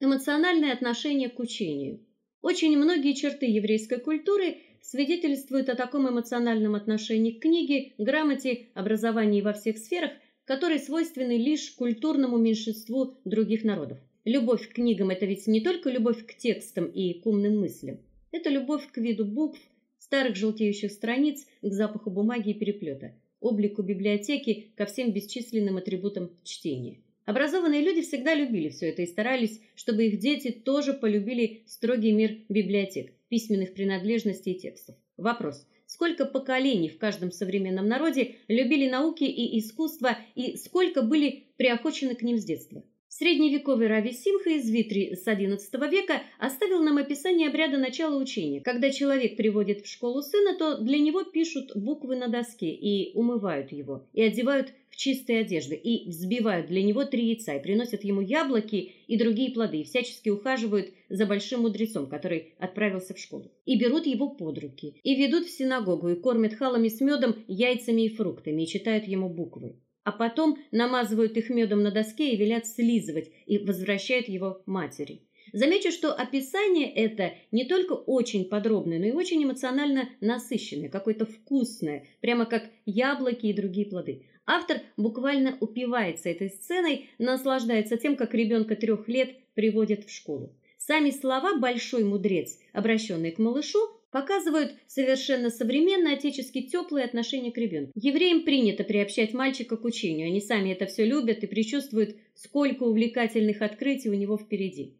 Эмоциональное отношение к учению. Очень многие черты еврейской культуры свидетельствуют о таком эмоциональном отношении к книге, грамоте, образованию во всех сферах, которые свойственны лишь культурному меньшинству других народов. Любовь к книгам это ведь не только любовь к текстам и к умным мыслям. Это любовь к виду букв, старых желтеющих страниц, к запаху бумаги и переплета, облику библиотеки, ко всем бесчисленным атрибутам чтения. Образованные люди всегда любили все это и старались, чтобы их дети тоже полюбили строгий мир библиотек, письменных принадлежностей и текстов. Вопрос: сколько поколений в каждом современном народе любили науки и искусство и сколько были приохочены к ним с детства? Средневековый Рави Симха из Витри с XI века оставил нам описание обряда начала учения. Когда человек приводит в школу сына, то для него пишут буквы на доске и умывают его, и одевают в чистые одежды, и взбивают для него три яйца, и приносят ему яблоки и другие плоды, и всячески ухаживают за большим мудрецом, который отправился в школу. И берут его под руки, и ведут в синагогу, и кормят халами с медом, яйцами и фруктами, и читают ему буквы а потом намазывают их медом на доске и велят слизывать и возвращают его матери. Замечу, что описание это не только очень подробное, но и очень эмоционально насыщенное, какое-то вкусное, прямо как яблоки и другие плоды. Автор буквально упивается этой сценой, наслаждается тем, как ребенка трех лет приводят в школу. Сами слова большой мудрец, обращенные к малышу, показывают совершенно современное отечески теплое отношение к ребенку. Евреям принято приобщать мальчика к учению. Они сами это все любят и предчувствуют, сколько увлекательных открытий у него впереди.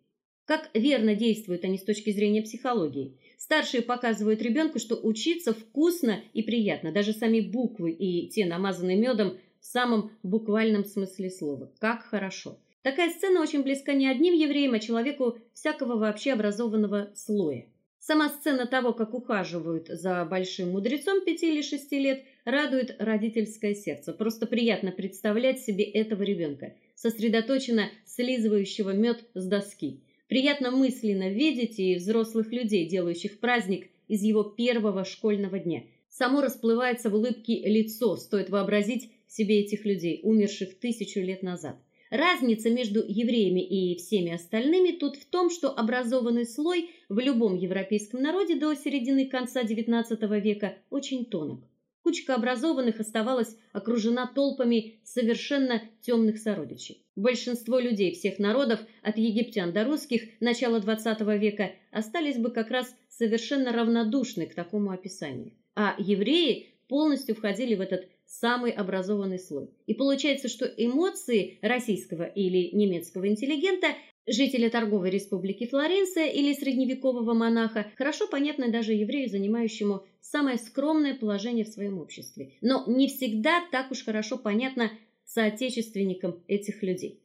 Как верно действуют они с точки зрения психологии. Старшие показывают ребенку, что учиться вкусно и приятно, даже сами буквы и те намазанные медом в самом буквальном смысле слова. Как хорошо. Такая сцена очень близка не одним евреям, а человеку всякого вообще образованного слоя. Сама сцена того, как ухаживают за большим мудрецом пяти или шести лет, радует родительское сердце. Просто приятно представлять себе этого ребенка, сосредоточенно слизывающего мед с доски. Приятно мысленно видеть и взрослых людей, делающих праздник из его первого школьного дня. Само расплывается в улыбке лицо, стоит вообразить себе этих людей, умерших тысячу лет назад. Разница между евреями и всеми остальными тут в том, что образованный слой в любом европейском народе до середины конца XIX века очень тонок. Кучка образованных оставалась окружена толпами совершенно темных сородичей. Большинство людей всех народов, от египтян до русских начала XX века, остались бы как раз совершенно равнодушны к такому описанию. А евреи полностью входили в этот самый образованный слой. И получается, что эмоции российского или немецкого интеллигента, жителя торговой республики Флоренция или средневекового монаха, хорошо понятны даже еврею, занимающему самое скромное положение в своем обществе. Но не всегда так уж хорошо понятно соотечественникам этих людей.